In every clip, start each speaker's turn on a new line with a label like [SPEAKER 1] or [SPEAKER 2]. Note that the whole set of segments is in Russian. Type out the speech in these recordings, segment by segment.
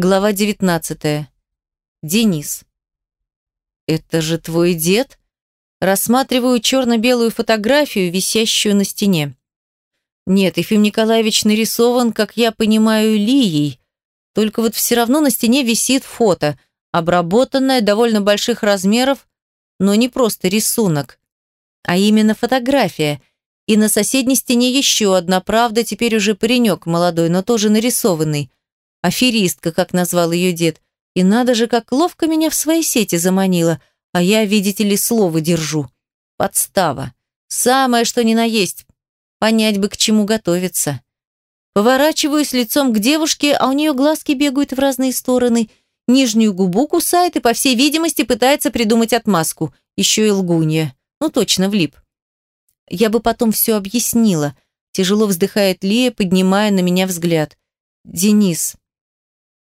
[SPEAKER 1] Глава 19. Денис. «Это же твой дед?» Рассматриваю черно-белую фотографию, висящую на стене. Нет, Ефим Николаевич нарисован, как я понимаю, Лией. Только вот все равно на стене висит фото, обработанное, довольно больших размеров, но не просто рисунок, а именно фотография. И на соседней стене еще одна, правда, теперь уже паренек молодой, но тоже нарисованный аферистка, как назвал ее дед. И надо же, как ловко меня в свои сети заманила, а я, видите ли, слово держу. Подстава. Самое, что ни на есть. Понять бы, к чему готовиться. Поворачиваюсь лицом к девушке, а у нее глазки бегают в разные стороны. Нижнюю губу кусает и, по всей видимости, пытается придумать отмазку. Еще и лгунья. Ну, точно, влип. Я бы потом все объяснила. Тяжело вздыхает Лия, поднимая на меня взгляд. «Денис,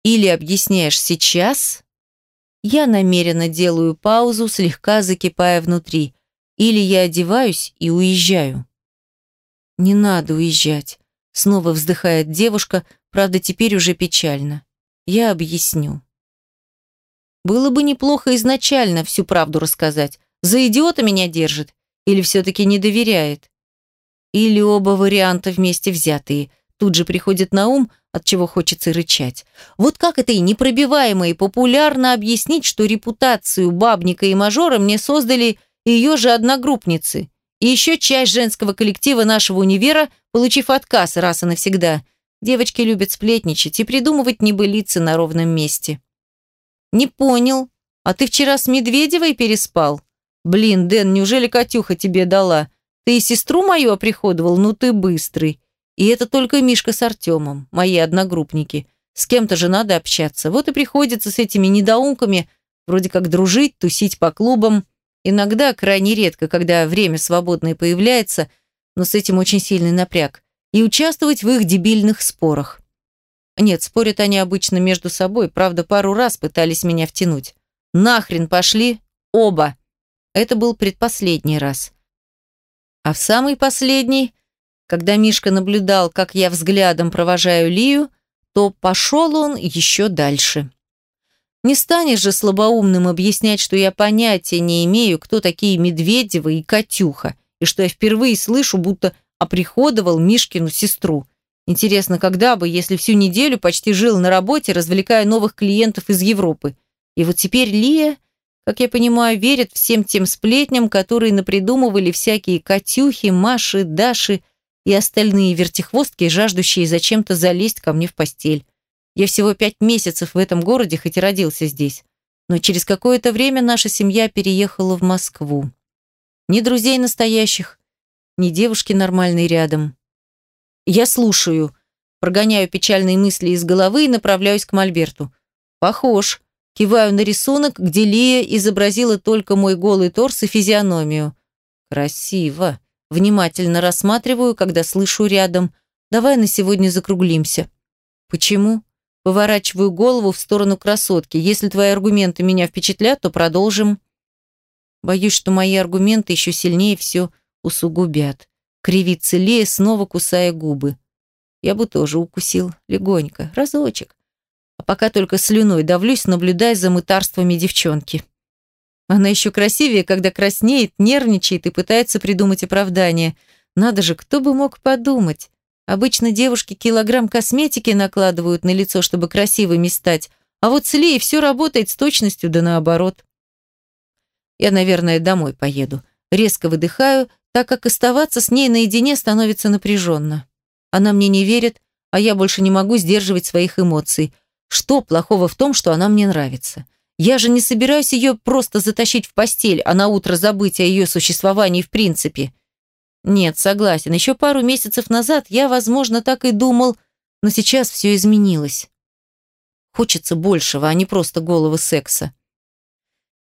[SPEAKER 1] или объясняешь сейчас, я намеренно делаю паузу, слегка закипая внутри, или я одеваюсь и уезжаю. Не надо уезжать, снова вздыхает девушка, правда, теперь уже печально. Я объясню. Было бы неплохо изначально всю правду рассказать. За идиота меня держит или все-таки не доверяет? Или оба варианта вместе взятые. Тут же приходит на ум – от чего хочется рычать. Вот как это и непробиваемо и популярно объяснить, что репутацию бабника и мажора мне создали ее же одногруппницы. И еще часть женского коллектива нашего универа, получив отказ раз и навсегда. Девочки любят сплетничать и придумывать небылицы на ровном месте. «Не понял. А ты вчера с Медведевой переспал? Блин, Дэн, неужели Катюха тебе дала? Ты и сестру мою оприходовал? Ну ты быстрый. И это только Мишка с Артемом, мои одногруппники. С кем-то же надо общаться. Вот и приходится с этими недоумками вроде как дружить, тусить по клубам. Иногда, крайне редко, когда время свободное появляется, но с этим очень сильный напряг. И участвовать в их дебильных спорах. Нет, спорят они обычно между собой, правда, пару раз пытались меня втянуть. Нахрен пошли оба. Это был предпоследний раз. А в самый последний когда Мишка наблюдал, как я взглядом провожаю Лию, то пошел он еще дальше. Не станешь же слабоумным объяснять, что я понятия не имею, кто такие Медведева и Катюха, и что я впервые слышу, будто оприходовал Мишкину сестру. Интересно, когда бы, если всю неделю почти жил на работе, развлекая новых клиентов из Европы. И вот теперь Лия, как я понимаю, верит всем тем сплетням, которые напридумывали всякие Катюхи, Маши, Даши, и остальные вертихвостки, жаждущие зачем-то залезть ко мне в постель. Я всего пять месяцев в этом городе, хоть и родился здесь. Но через какое-то время наша семья переехала в Москву. Ни друзей настоящих, ни девушки нормальной рядом. Я слушаю, прогоняю печальные мысли из головы и направляюсь к Мольберту. Похож. Киваю на рисунок, где Лия изобразила только мой голый торс и физиономию. Красиво. Внимательно рассматриваю, когда слышу рядом. Давай на сегодня закруглимся. Почему? Поворачиваю голову в сторону красотки. Если твои аргументы меня впечатлят, то продолжим. Боюсь, что мои аргументы еще сильнее все усугубят. Кривится Лея, снова кусая губы. Я бы тоже укусил. Легонько. Разочек. А пока только слюной давлюсь, наблюдая за мытарствами девчонки. Она еще красивее, когда краснеет, нервничает и пытается придумать оправдание. Надо же, кто бы мог подумать. Обычно девушки килограмм косметики накладывают на лицо, чтобы красивыми стать, а вот с Лией все работает с точностью да наоборот. Я, наверное, домой поеду. Резко выдыхаю, так как оставаться с ней наедине становится напряженно. Она мне не верит, а я больше не могу сдерживать своих эмоций. Что плохого в том, что она мне нравится? Я же не собираюсь ее просто затащить в постель, а на утро забыть о ее существовании в принципе. Нет, согласен, еще пару месяцев назад я, возможно, так и думал, но сейчас все изменилось. Хочется большего, а не просто голого секса.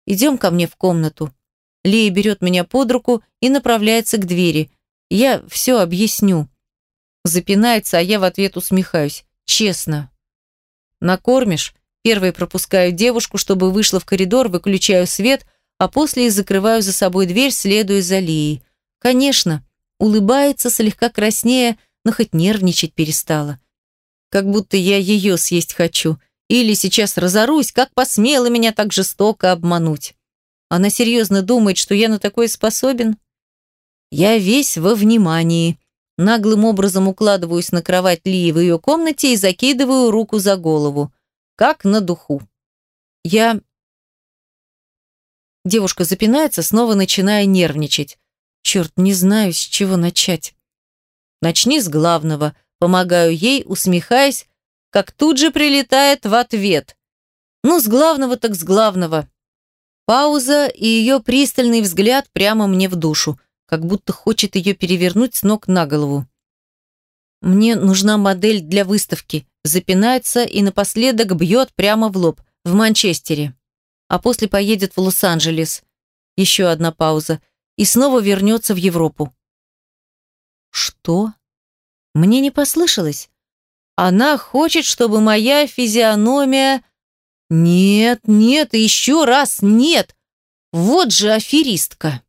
[SPEAKER 1] Идем ко мне в комнату. Лея берет меня под руку и направляется к двери. Я все объясню. Запинается, а я в ответ усмехаюсь. Честно. Накормишь? Первой пропускаю девушку, чтобы вышла в коридор, выключаю свет, а после и закрываю за собой дверь, следуя за Лией. Конечно, улыбается, слегка краснея, но хоть нервничать перестала. Как будто я ее съесть хочу, Или сейчас разорусь, как посмела меня так жестоко обмануть. Она серьезно думает, что я на такое способен? Я весь во внимании. Наглым образом укладываюсь на кровать Лии в ее комнате и закидываю руку за голову. Как на духу. Я... Девушка запинается, снова начиная нервничать. Черт, не знаю, с чего начать. Начни с главного. Помогаю ей, усмехаясь, как тут же прилетает в ответ. Ну, с главного так с главного. Пауза и ее пристальный взгляд прямо мне в душу, как будто хочет ее перевернуть с ног на голову. Мне нужна модель для выставки. Запинается и напоследок бьет прямо в лоб, в Манчестере. А после поедет в Лос-Анджелес. Еще одна пауза. И снова вернется в Европу. Что? Мне не послышалось? Она хочет, чтобы моя физиономия... Нет, нет еще раз нет. Вот же аферистка.